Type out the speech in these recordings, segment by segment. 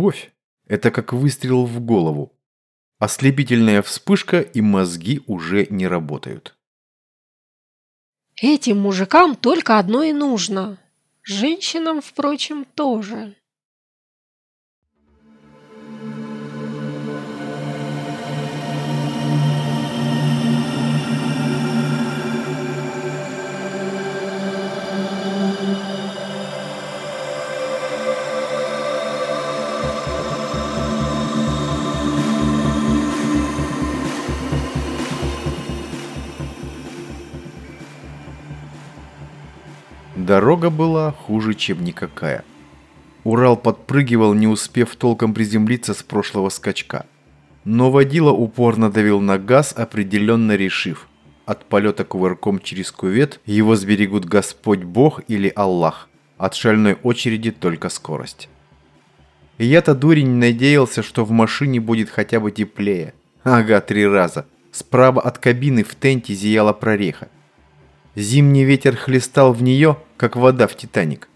Любовь – это как выстрел в голову. Ослепительная вспышка, и мозги уже не работают. Этим мужикам только одно и нужно. Женщинам, впрочем, тоже. Дорога была хуже, чем никакая. Урал подпрыгивал, не успев толком приземлиться с прошлого скачка. Но водила упорно давил на газ, определенно решив. От полета кувырком через кувет его сберегут Господь Бог или Аллах. От шальной очереди только скорость. Я-то дурень надеялся, что в машине будет хотя бы теплее. Ага, три раза. Справа от кабины в тенте зияла прореха. Зимний ветер хлестал в нее, как вода в Титаник.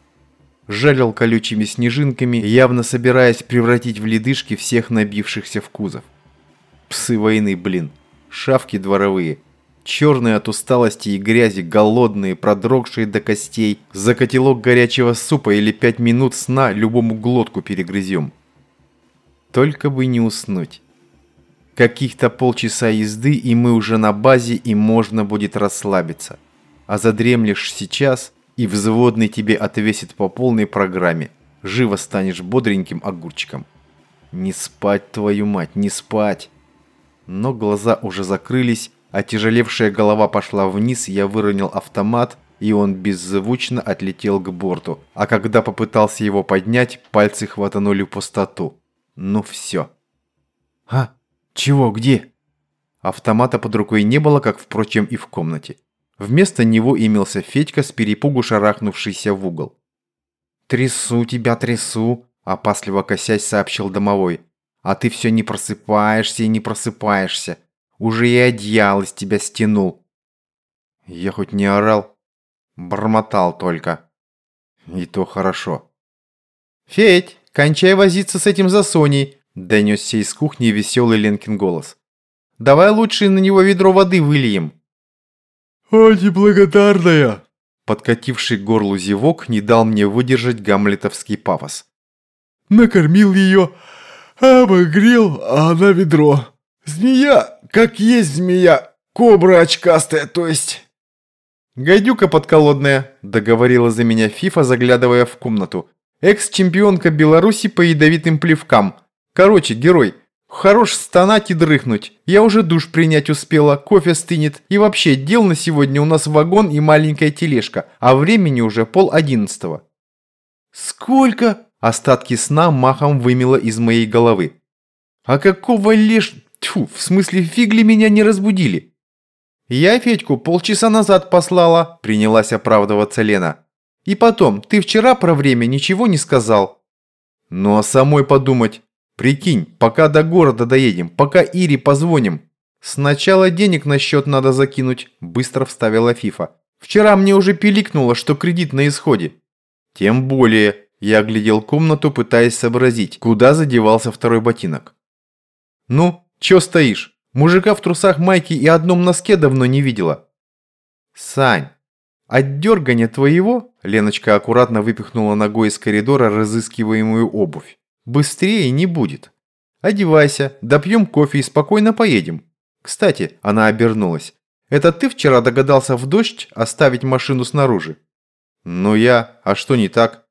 Жалил колючими снежинками, явно собираясь превратить в ледышки всех набившихся в кузов. Псы войны, блин. Шавки дворовые. Черные от усталости и грязи, голодные, продрогшие до костей. За котелок горячего супа или пять минут сна любому глотку перегрызем. Только бы не уснуть. Каких-то полчаса езды, и мы уже на базе, и можно будет расслабиться а задремлешь сейчас, и взводный тебе отвесит по полной программе. Живо станешь бодреньким огурчиком. Не спать, твою мать, не спать. Но глаза уже закрылись, а тяжелевшая голова пошла вниз, я выронил автомат, и он беззвучно отлетел к борту. А когда попытался его поднять, пальцы хватанули пустоту. Ну все. А? Чего? Где? Автомата под рукой не было, как, впрочем, и в комнате. Вместо него имелся Федька с перепугу шарахнувшийся в угол. «Трясу тебя, трясу!» – опасливо косясь сообщил домовой. «А ты все не просыпаешься и не просыпаешься. Уже и одеял из тебя стянул». Я хоть не орал, бормотал только. И то хорошо. «Федь, кончай возиться с этим засоней!» – донесся из кухни веселый Ленкин голос. «Давай лучше на него ведро воды выльем». «О, неблагодарная!» Подкативший к горлу зевок не дал мне выдержать гамлетовский пафос. «Накормил ее, обогрел, а она ведро. Змея, как есть змея, кобра очкастая, то есть». «Гадюка подколодная», – договорила за меня Фифа, заглядывая в комнату. «Экс-чемпионка Беларуси по ядовитым плевкам. Короче, герой, Хорош стонать и дрыхнуть. Я уже душ принять успела, кофе стынет. И вообще, дел на сегодня у нас вагон и маленькая тележка, а времени уже пол одиннадцатого. Сколько? Остатки сна махом вымело из моей головы. А какого лишь... Тьфу, в смысле фигли меня не разбудили? Я Федьку полчаса назад послала, принялась оправдываться Лена. И потом, ты вчера про время ничего не сказал. Ну а самой подумать, Прикинь, пока до города доедем, пока Ире позвоним. Сначала денег на счет надо закинуть, быстро вставила Фифа. Вчера мне уже пиликнуло, что кредит на исходе. Тем более, я оглядел комнату, пытаясь сообразить, куда задевался второй ботинок. Ну, чё стоишь? Мужика в трусах майки и одном носке давно не видела. Сань, от дергания твоего, Леночка аккуратно выпихнула ногой из коридора разыскиваемую обувь. Быстрее не будет. Одевайся, допьем кофе и спокойно поедем. Кстати, она обернулась. Это ты вчера догадался в дождь оставить машину снаружи? Ну я, а что не так?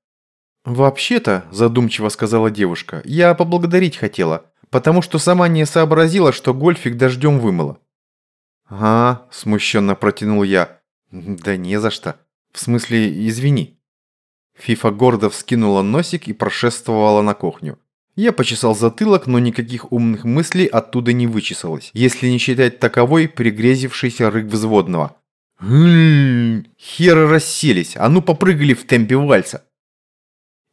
Вообще-то, задумчиво сказала девушка, я поблагодарить хотела, потому что сама не сообразила, что гольфик дождем вымыла. «А, смущенно протянул я. «Да не за что. В смысле, извини». Фифа гордо вскинула носик и прошествовала на кухню. Я почесал затылок, но никаких умных мыслей оттуда не вычесалось, если не считать таковой пригрезившийся рык взводного. «Хм, херы расселись, а ну попрыгали в темпе вальса!»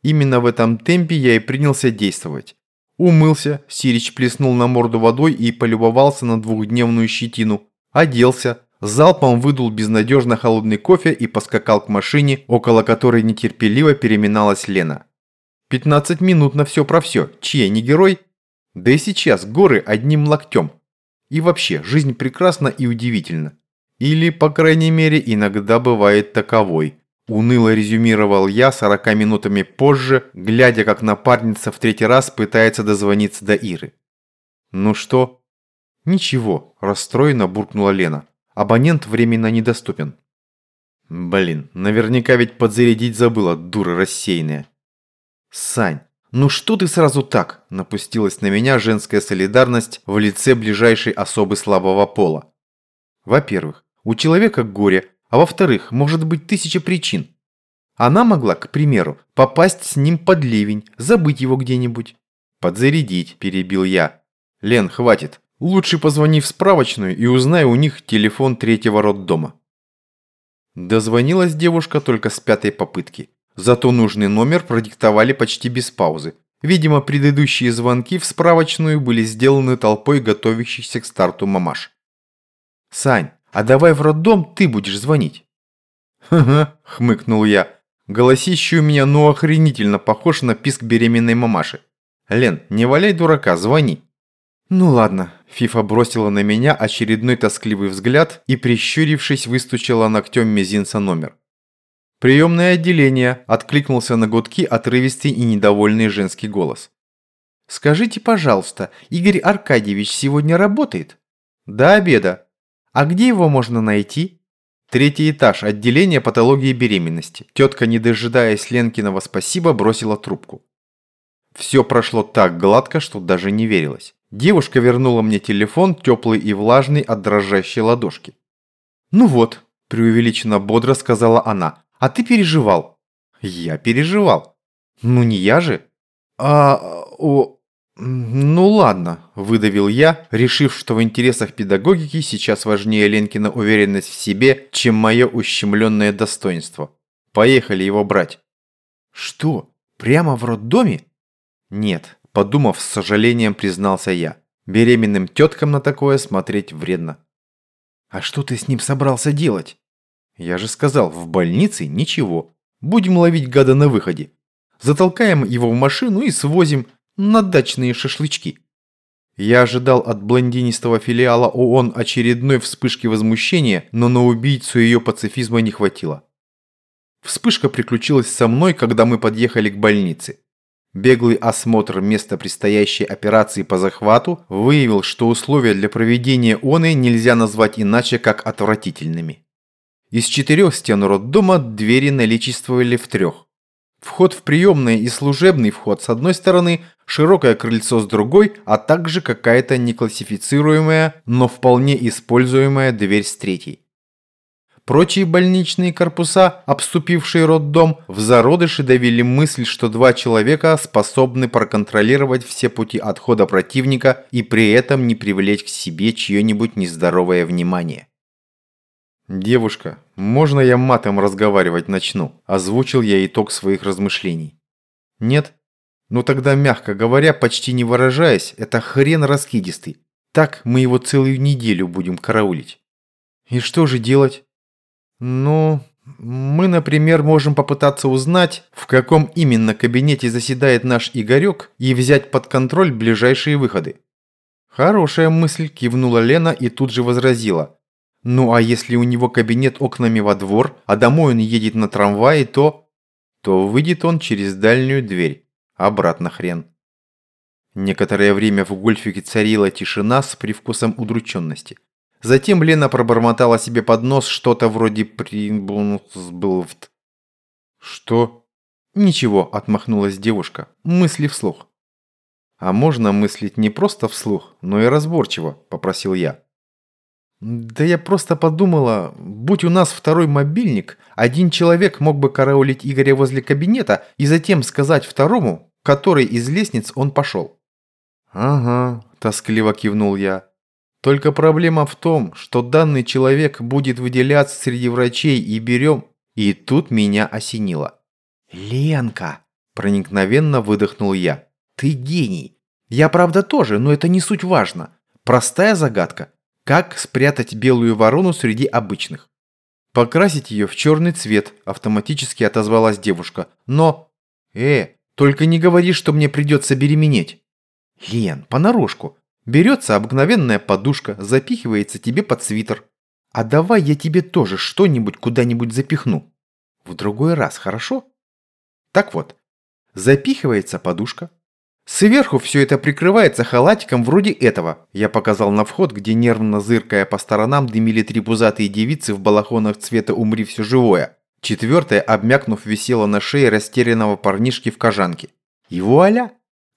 Именно в этом темпе я и принялся действовать. Умылся, Сирич плеснул на морду водой и полюбовался на двухдневную щетину. Оделся, залпом выдул безнадежно холодный кофе и поскакал к машине, около которой нетерпеливо переминалась Лена. 15 минут на все про все. Чья не герой? Да и сейчас горы одним локтем. И вообще, жизнь прекрасна и удивительна. Или, по крайней мере, иногда бывает таковой. Уныло резюмировал я 40 минутами позже, глядя, как напарница в третий раз пытается дозвониться до Иры. «Ну что?» «Ничего», – расстроенно буркнула Лена. «Абонент временно недоступен». «Блин, наверняка ведь подзарядить забыла, дура рассеянная». «Сань, ну что ты сразу так?» – напустилась на меня женская солидарность в лице ближайшей особы слабого пола. Во-первых, у человека горе, а во-вторых, может быть тысяча причин. Она могла, к примеру, попасть с ним под ливень, забыть его где-нибудь. «Подзарядить», – перебил я. «Лен, хватит. Лучше позвони в справочную и узнай у них телефон третьего роддома». Дозвонилась девушка только с пятой попытки. Зато нужный номер продиктовали почти без паузы. Видимо, предыдущие звонки в справочную были сделаны толпой готовящихся к старту мамаш. «Сань, а давай в роддом ты будешь звонить». «Ха-ха», – хмыкнул я. Голосище у меня ну охренительно похож на писк беременной мамаши. Лен, не валяй дурака, звони. Ну ладно, Фифа бросила на меня очередной тоскливый взгляд и, прищурившись, выстучила ногтем мизинца номер. «Приемное отделение», – откликнулся на гудки отрывистый и недовольный женский голос. «Скажите, пожалуйста, Игорь Аркадьевич сегодня работает?» «До обеда. А где его можно найти?» Третий этаж, отделение патологии беременности. Тетка, не дожидаясь Ленкиного спасибо, бросила трубку. Все прошло так гладко, что даже не верилось. Девушка вернула мне телефон, теплый и влажный от дрожащей ладошки. «Ну вот», – преувеличенно бодро сказала она, а ты переживал. Я переживал. Ну не я же. А, о, ну ладно, выдавил я, решив, что в интересах педагогики сейчас важнее Ленкина уверенность в себе, чем мое ущемленное достоинство. Поехали его брать. Что, прямо в роддоме? Нет, подумав, с сожалением признался я. Беременным теткам на такое смотреть вредно. А что ты с ним собрался делать? Я же сказал, в больнице ничего. Будем ловить гада на выходе. Затолкаем его в машину и свозим на дачные шашлычки. Я ожидал от блондинистого филиала ООН очередной вспышки возмущения, но на убийцу ее пацифизма не хватило. Вспышка приключилась со мной, когда мы подъехали к больнице. Беглый осмотр места предстоящей операции по захвату выявил, что условия для проведения ОНы нельзя назвать иначе, как отвратительными. Из четырех стен роддома двери наличествовали в трех. Вход в приемное и служебный вход с одной стороны, широкое крыльцо с другой, а также какая-то неклассифицируемая, но вполне используемая дверь с третьей. Прочие больничные корпуса, обступившие роддом, в зародыше давили мысль, что два человека способны проконтролировать все пути отхода противника и при этом не привлечь к себе чье-нибудь нездоровое внимание. «Девушка, можно я матом разговаривать начну?» – озвучил я итог своих размышлений. «Нет? Ну тогда, мягко говоря, почти не выражаясь, это хрен раскидистый. Так мы его целую неделю будем караулить». «И что же делать?» «Ну, мы, например, можем попытаться узнать, в каком именно кабинете заседает наш Игорек и взять под контроль ближайшие выходы». «Хорошая мысль», – кивнула Лена и тут же возразила – ну а если у него кабинет окнами во двор, а домой он едет на трамвае, то... То выйдет он через дальнюю дверь. Обратно хрен. Некоторое время в гольфике царила тишина с привкусом удрученности. Затем Лена пробормотала себе под нос что-то вроде «прибунсблвт». «Что?» «Ничего», – отмахнулась девушка. «Мысли вслух». «А можно мыслить не просто вслух, но и разборчиво», – попросил я. Да я просто подумала, будь у нас второй мобильник, один человек мог бы караулить Игоря возле кабинета и затем сказать второму, который из лестниц он пошел. Ага, тоскливо кивнул я. Только проблема в том, что данный человек будет выделяться среди врачей и берем... И тут меня осенило. «Ленка!» – проникновенно выдохнул я. «Ты гений! Я, правда, тоже, но это не суть важно. Простая загадка. Как спрятать белую ворону среди обычных? Покрасить ее в черный цвет, автоматически отозвалась девушка. Но... Э, Только не говори, что мне придется беременеть. Лен, понарошку. Берется обыкновенная подушка, запихивается тебе под свитер. А давай я тебе тоже что-нибудь куда-нибудь запихну. В другой раз, хорошо? Так вот, запихивается подушка. Сверху все это прикрывается халатиком вроде этого. Я показал на вход, где нервно зыркая по сторонам дымили три пузатые девицы в балахонах цвета «Умри все живое». Четвертая, обмякнув, висела на шее растерянного парнишки в кожанке. И вуаля!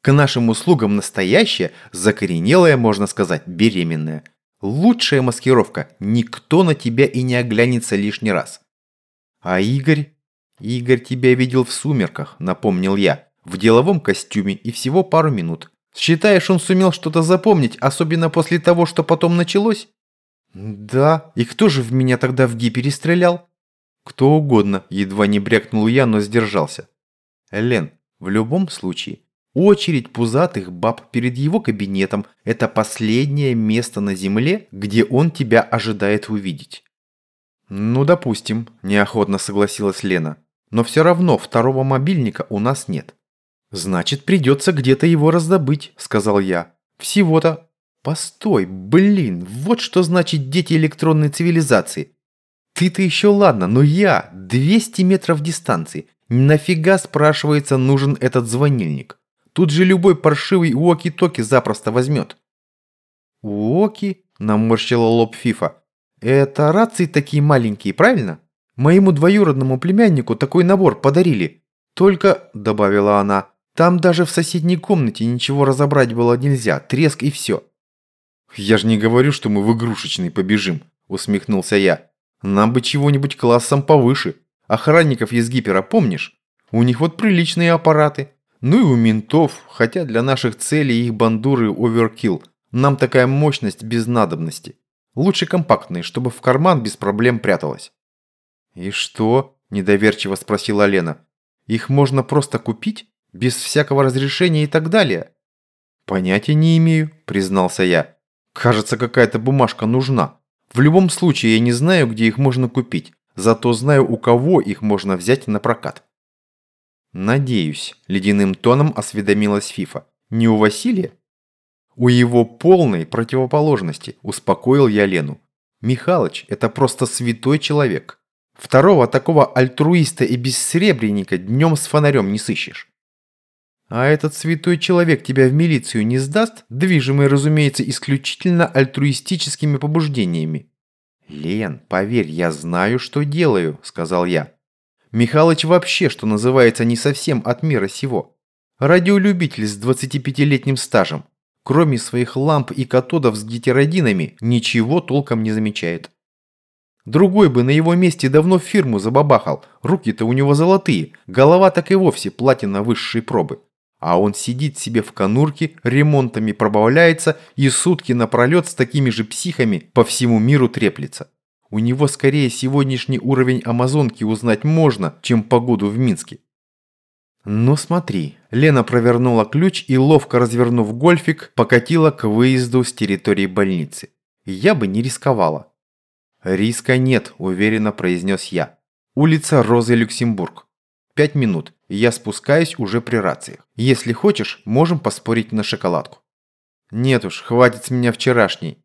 К нашим услугам настоящая, закоренелая, можно сказать, беременная. Лучшая маскировка. Никто на тебя и не оглянется лишний раз. А Игорь? Игорь тебя видел в сумерках, напомнил я. В деловом костюме и всего пару минут. Считаешь, он сумел что-то запомнить, особенно после того, что потом началось? Да. И кто же в меня тогда в гипере стрелял? Кто угодно, едва не брякнул я, но сдержался. Лен, в любом случае, очередь пузатых баб перед его кабинетом – это последнее место на земле, где он тебя ожидает увидеть. Ну, допустим, неохотно согласилась Лена. Но все равно второго мобильника у нас нет. Значит, придется где-то его раздобыть, сказал я. Всего-то... Постой, блин, вот что значит дети электронной цивилизации. Ты-то еще ладно, но я 200 метров дистанции. Нафига, спрашивается, нужен этот звонильник? Тут же любой паршивый уоки-токи запросто возьмет. Уоки? Наморщила лоб Фифа. Это рации такие маленькие, правильно? Моему двоюродному племяннику такой набор подарили. Только, добавила она, там даже в соседней комнате ничего разобрать было нельзя, треск и все. Я же не говорю, что мы в игрушечный побежим, усмехнулся я. Нам бы чего-нибудь классом повыше. Охранников из гипера помнишь? У них вот приличные аппараты. Ну и у ментов, хотя для наших целей их бандуры оверкилл. Нам такая мощность без надобности. Лучше компактные, чтобы в карман без проблем пряталась. «И что?» – недоверчиво спросила Лена. «Их можно просто купить? Без всякого разрешения и так далее?» «Понятия не имею», – признался я. «Кажется, какая-то бумажка нужна. В любом случае, я не знаю, где их можно купить, зато знаю, у кого их можно взять на прокат. Надеюсь, ледяным тоном осведомилась Фифа. Не у Василия? У его полной противоположности, успокоил я Лену. Михалыч – это просто святой человек. Второго такого альтруиста и бессребренника днем с фонарем не сыщешь. А этот святой человек тебя в милицию не сдаст, движимый, разумеется, исключительно альтруистическими побуждениями. «Лен, поверь, я знаю, что делаю», – сказал я. «Михалыч вообще, что называется, не совсем от мира сего. Радиолюбитель с 25-летним стажем. Кроме своих ламп и катодов с гетеродинами, ничего толком не замечает. Другой бы на его месте давно фирму забабахал, руки-то у него золотые, голова так и вовсе платина высшей пробы. А он сидит себе в конурке, ремонтами пробавляется и сутки напролет с такими же психами по всему миру треплется. У него скорее сегодняшний уровень Амазонки узнать можно, чем погоду в Минске. Ну смотри, Лена провернула ключ и, ловко развернув гольфик, покатила к выезду с территории больницы. Я бы не рисковала. «Риска нет», – уверенно произнес я. «Улица Розы Люксембург. Пять минут, я спускаюсь уже при рациях. Если хочешь, можем поспорить на шоколадку. Нет уж, хватит с меня вчерашней.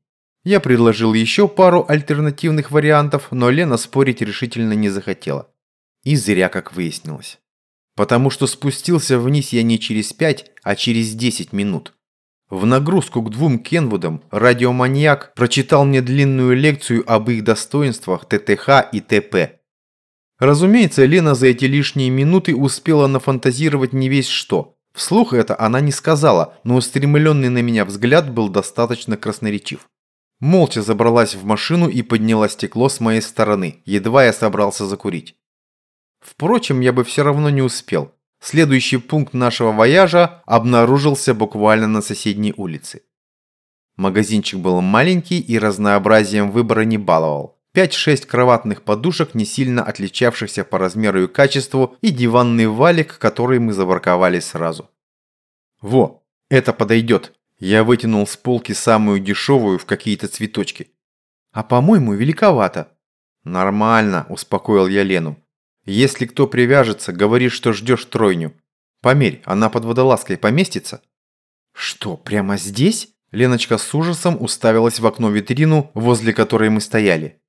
Я предложил еще пару альтернативных вариантов, но Лена спорить решительно не захотела. И зря, как выяснилось. Потому что спустился вниз я не через пять, а через десять минут. В нагрузку к двум Кенвудам радиоманьяк прочитал мне длинную лекцию об их достоинствах ТТХ и ТП. Разумеется, Лена за эти лишние минуты успела нафантазировать не весь что. Вслух это она не сказала, но устремленный на меня взгляд был достаточно красноречив. Молча забралась в машину и подняла стекло с моей стороны, едва я собрался закурить. Впрочем, я бы все равно не успел. Следующий пункт нашего вояжа обнаружился буквально на соседней улице. Магазинчик был маленький и разнообразием выбора не баловал. 5-6 кроватных подушек, не сильно отличавшихся по размеру и качеству, и диванный валик, который мы забарковали сразу. Во, это подойдет. Я вытянул с полки самую дешевую в какие-то цветочки. А по-моему, великовато. Нормально, успокоил я Лену. Если кто привяжется, говори, что ждешь тройню. Померь, она под водолазкой поместится? Что, прямо здесь? Леночка с ужасом уставилась в окно-витрину, возле которой мы стояли.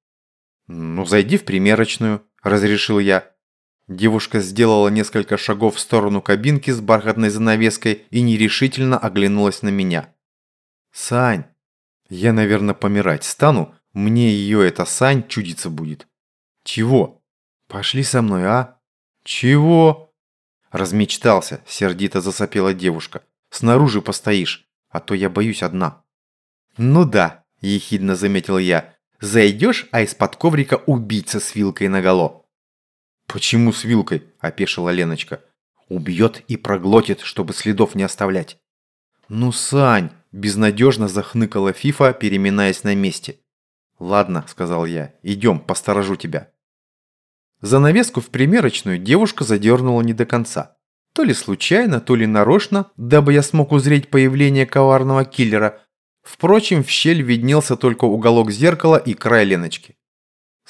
«Ну, зайди в примерочную», – разрешил я. Девушка сделала несколько шагов в сторону кабинки с бархатной занавеской и нерешительно оглянулась на меня. «Сань, я, наверное, помирать стану, мне ее эта Сань чудиться будет». «Чего?» «Пошли со мной, а?» «Чего?» Размечтался, сердито засопела девушка. «Снаружи постоишь, а то я боюсь одна». «Ну да», – ехидно заметил я. «Зайдешь, а из-под коврика убийца с вилкой наголо». «Почему с вилкой?» – опешила Леночка. «Убьет и проглотит, чтобы следов не оставлять». «Ну, Сань!» – безнадежно захныкала Фифа, переминаясь на месте. «Ладно», – сказал я, – «идем, посторожу тебя». Занавеску в примерочную девушка задернула не до конца. То ли случайно, то ли нарочно, дабы я смог узреть появление коварного киллера. Впрочем, в щель виднелся только уголок зеркала и край Леночки.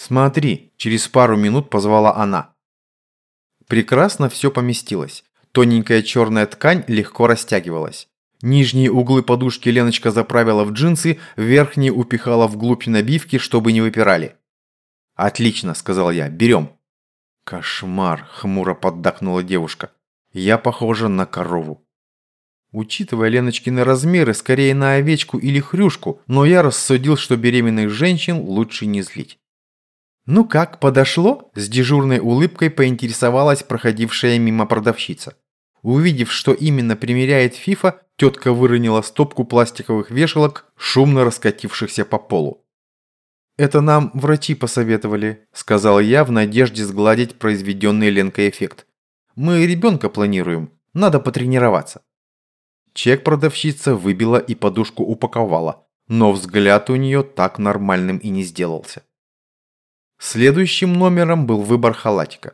«Смотри», – через пару минут позвала она. Прекрасно все поместилось. Тоненькая черная ткань легко растягивалась. Нижние углы подушки Леночка заправила в джинсы, верхние упихала вглубь набивки, чтобы не выпирали. «Отлично», – сказал я, – «берем». «Кошмар», – хмуро поддакнула девушка. «Я похожа на корову». Учитывая Леночкины размеры, скорее на овечку или хрюшку, но я рассудил, что беременных женщин лучше не злить. «Ну как, подошло?» – с дежурной улыбкой поинтересовалась проходившая мимо продавщица. Увидев, что именно примеряет Фифа, тетка выронила стопку пластиковых вешалок, шумно раскатившихся по полу. «Это нам врачи посоветовали», – сказал я в надежде сгладить произведенный Ленкой эффект. «Мы ребенка планируем, надо потренироваться». Чек продавщица выбила и подушку упаковала, но взгляд у нее так нормальным и не сделался. Следующим номером был выбор халатика.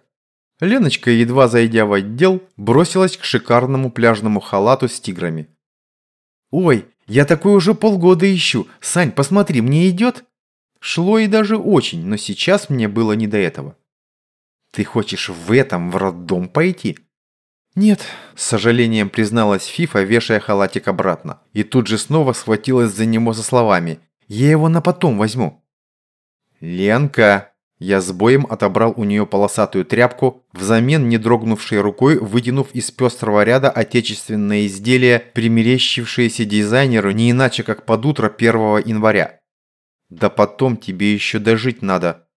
Леночка, едва зайдя в отдел, бросилась к шикарному пляжному халату с тиграми. «Ой, я такой уже полгода ищу. Сань, посмотри, мне идет?» Шло и даже очень, но сейчас мне было не до этого. «Ты хочешь в этом в роддом пойти?» «Нет», – с сожалением призналась Фифа, вешая халатик обратно. И тут же снова схватилась за него со словами. «Я его на потом возьму». «Ленка!» Я с боем отобрал у нее полосатую тряпку, взамен не дрогнувшей рукой, вытянув из пестрого ряда отечественное изделие, примерещившееся дизайнеру не иначе как под утро 1 января. «Да потом тебе еще дожить надо».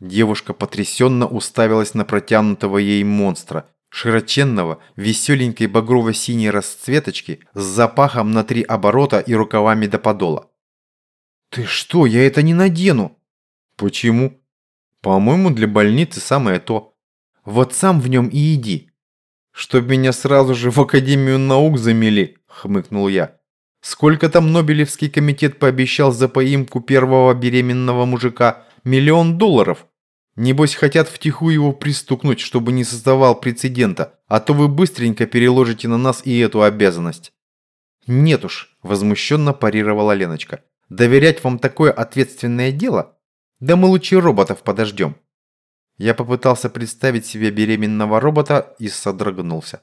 Девушка потрясенно уставилась на протянутого ей монстра, широченного, веселенькой багрово-синей расцветочки с запахом на три оборота и рукавами до подола. «Ты что, я это не надену!» «Почему?» По-моему, для больницы самое то. Вот сам в нем и иди. Чтоб меня сразу же в Академию наук замели, хмыкнул я. Сколько там Нобелевский комитет пообещал за поимку первого беременного мужика? Миллион долларов. Небось хотят втихую его пристукнуть, чтобы не создавал прецедента, а то вы быстренько переложите на нас и эту обязанность. Нет уж, возмущенно парировала Леночка. Доверять вам такое ответственное дело? Да мы лучше роботов подождем. Я попытался представить себе беременного робота и содрогнулся.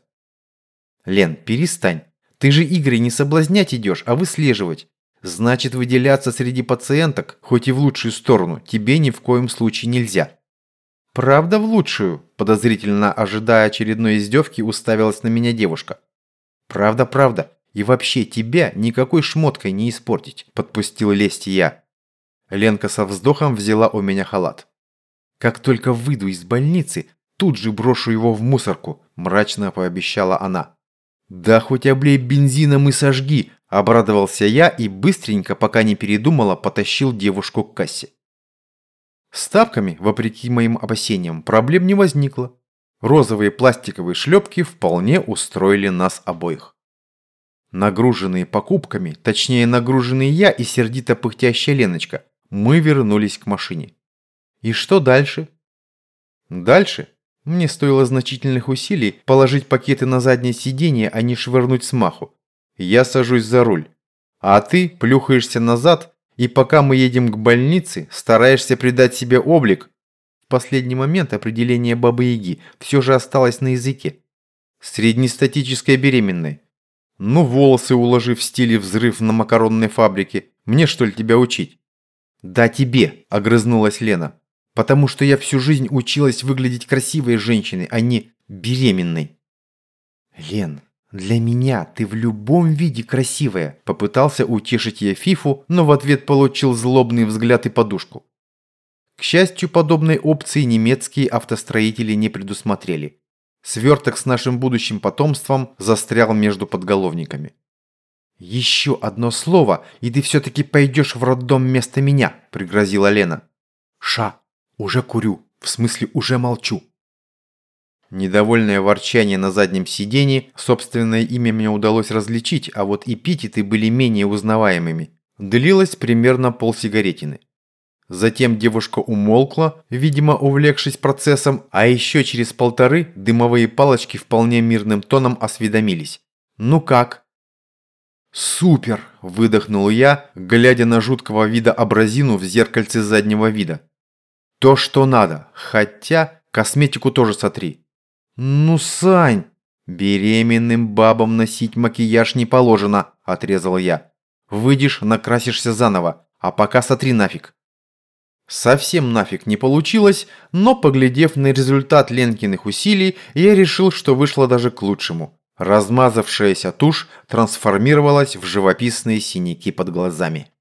Лен, перестань. Ты же игры не соблазнять идешь, а выслеживать. Значит, выделяться среди пациенток, хоть и в лучшую сторону, тебе ни в коем случае нельзя. Правда в лучшую? Подозрительно ожидая очередной издевки, уставилась на меня девушка. Правда, правда. И вообще тебя никакой шмоткой не испортить, подпустил лесть я. Ленка со вздохом взяла у меня халат. «Как только выйду из больницы, тут же брошу его в мусорку», – мрачно пообещала она. «Да хоть облей бензином и сожги», – обрадовался я и быстренько, пока не передумала, потащил девушку к кассе. С тапками, вопреки моим опасениям, проблем не возникло. Розовые пластиковые шлепки вполне устроили нас обоих. Нагруженные покупками, точнее нагруженные я и сердито пыхтящая Леночка, мы вернулись к машине. И что дальше? Дальше мне стоило значительных усилий положить пакеты на заднее сиденье, а не швырнуть с маху. Я сажусь за руль. А ты плюхаешься назад, и пока мы едем к больнице, стараешься придать себе облик. В последний момент определение Бабы-Яги все же осталось на языке. Среднестатической беременной. Ну, волосы уложив в стиле взрыв на макаронной фабрике. Мне что ли тебя учить? Да тебе, огрызнулась Лена. Потому что я всю жизнь училась выглядеть красивой женщиной, а не беременной. Лен, для меня ты в любом виде красивая. Попытался утешить я Фифу, но в ответ получил злобный взгляд и подушку. К счастью, подобной опции немецкие автостроители не предусмотрели. Сверток с нашим будущим потомством застрял между подголовниками. «Еще одно слово, и ты все-таки пойдешь в роддом вместо меня», – пригрозила Лена. «Ша, уже курю, в смысле уже молчу». Недовольное ворчание на заднем сиденье, собственное имя мне удалось различить, а вот эпитеты были менее узнаваемыми. Длилось примерно полсигаретины. Затем девушка умолкла, видимо, увлекшись процессом, а еще через полторы дымовые палочки вполне мирным тоном осведомились. «Ну как?» «Супер!» – выдохнул я, глядя на жуткого вида абразину в зеркальце заднего вида. «То, что надо, хотя косметику тоже сотри». «Ну, Сань!» «Беременным бабам носить макияж не положено», – отрезал я. «Выйдешь, накрасишься заново, а пока сотри нафиг». Совсем нафиг не получилось, но поглядев на результат Ленкиных усилий, я решил, что вышло даже к лучшему. Размазавшаяся тушь трансформировалась в живописные синяки под глазами.